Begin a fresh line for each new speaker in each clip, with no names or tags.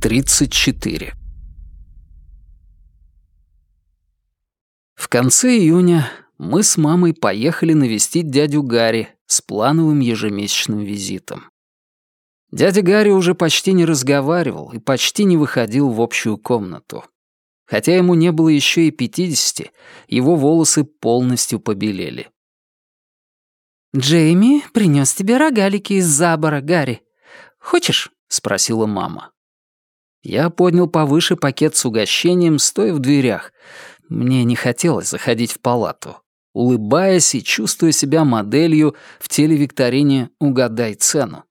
34. В конце июня мы с мамой поехали навестить дядю Гарри с плановым ежемесячным визитом. Дядя Гарри уже почти не разговаривал и почти не выходил в общую комнату. Хотя ему не было еще и пятидесяти, его волосы полностью побелели.
«Джейми принес тебе рогалики из забора, Гарри. Хочешь?» — спросила мама.
Я поднял повыше пакет с угощением, стоя в дверях. Мне не хотелось заходить в палату. Улыбаясь и чувствуя себя моделью в телевикторине «Угадай цену».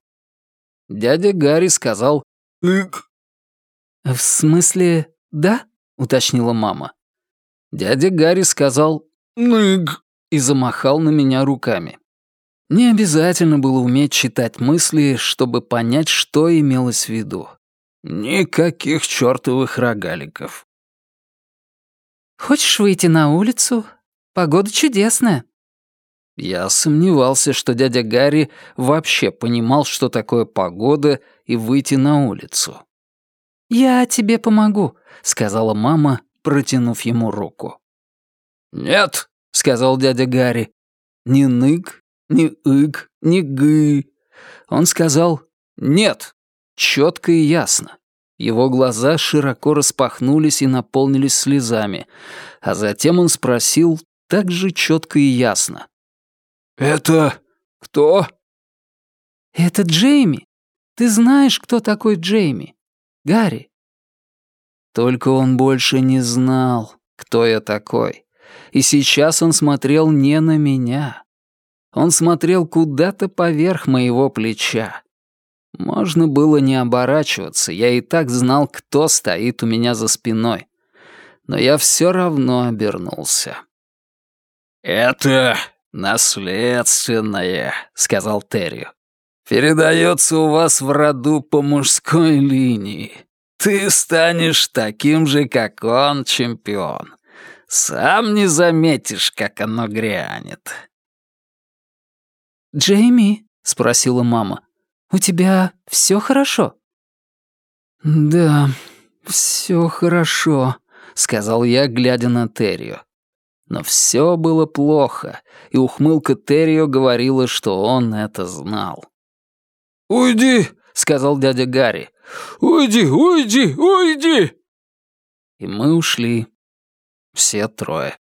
Дядя Гарри сказал «Ик».
«В смысле, да?» — уточнила мама.
Дядя Гарри сказал «Нык» и замахал на меня руками. Не обязательно было уметь читать мысли, чтобы понять, что имелось в виду. Никаких чертовых рогаликов.
«Хочешь выйти на улицу? Погода чудесная».
Я сомневался, что дядя Гарри вообще понимал, что такое погода, и выйти на улицу.
«Я тебе помогу», — сказала мама, протянув ему руку.
«Нет», — сказал дядя Гарри. «Ни нык, ни ыг, ни гы». Он сказал «нет», четко и ясно. Его глаза широко распахнулись и наполнились слезами, а затем он спросил так же четко и ясно. «Это кто?»
«Это Джейми. Ты знаешь, кто такой Джейми? Гарри».
Только он больше не знал, кто я такой. И сейчас он смотрел не на меня. Он смотрел куда-то поверх моего плеча. Можно было не оборачиваться, я и так знал, кто стоит у меня за спиной. Но я все равно обернулся. «Это наследственное», — сказал Терри. «Передается у вас в роду по мужской линии. Ты станешь таким же, как он, чемпион. Сам не заметишь, как оно грянет».
«Джейми?» — спросила мама. «У тебя все хорошо?»
«Да, все хорошо», — сказал я, глядя на Террио. Но все было плохо, и ухмылка Террио говорила, что он это знал. «Уйди!» — сказал дядя Гарри. «Уйди, уйди, уйди!» И мы ушли. Все трое.